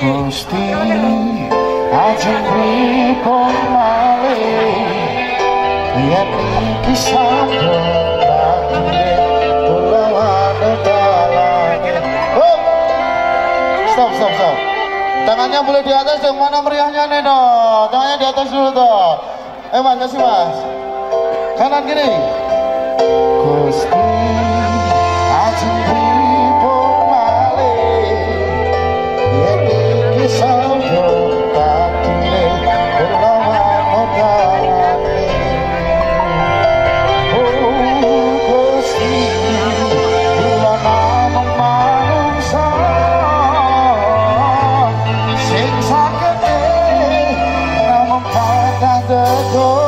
Gusti ajeng pripun malih yen iki sampun Stop, stop, stop. Tangannya boleh di atas dong. Mana meriahnya nih dong? Tangannya di atas dulu dong. Eh mas, kasih mas. Kanan gini. Gusti 더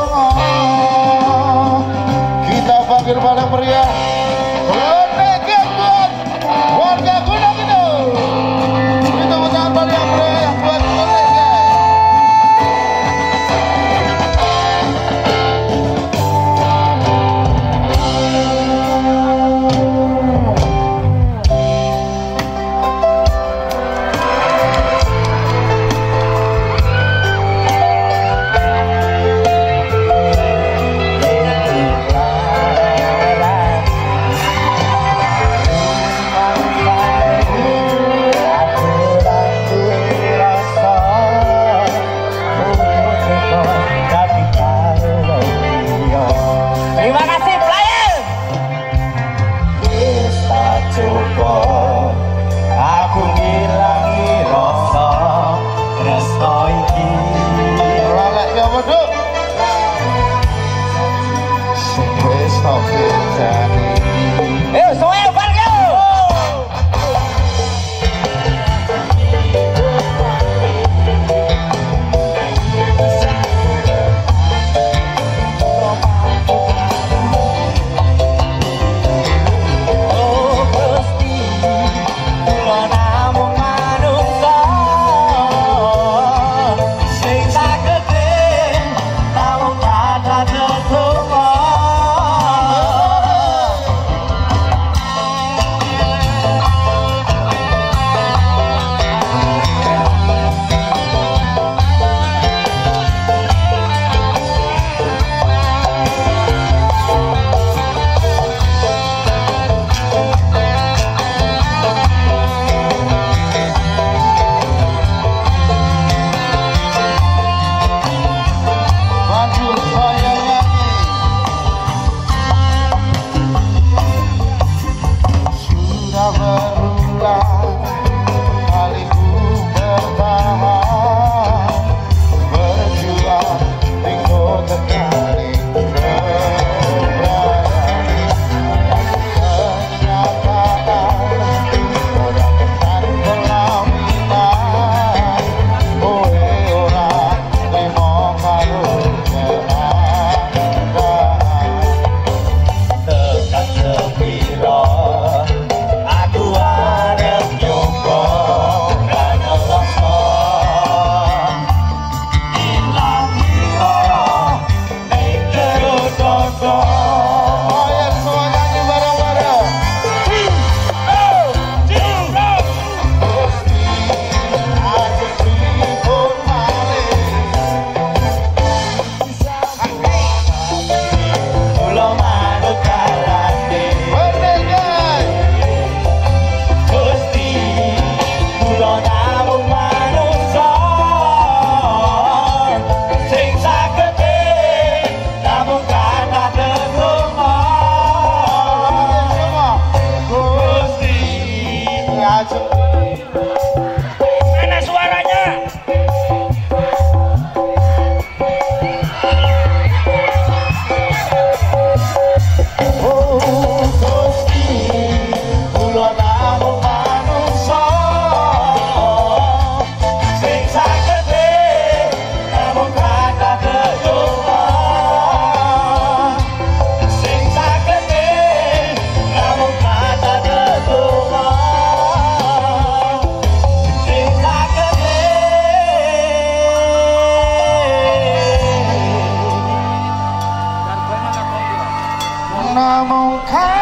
power.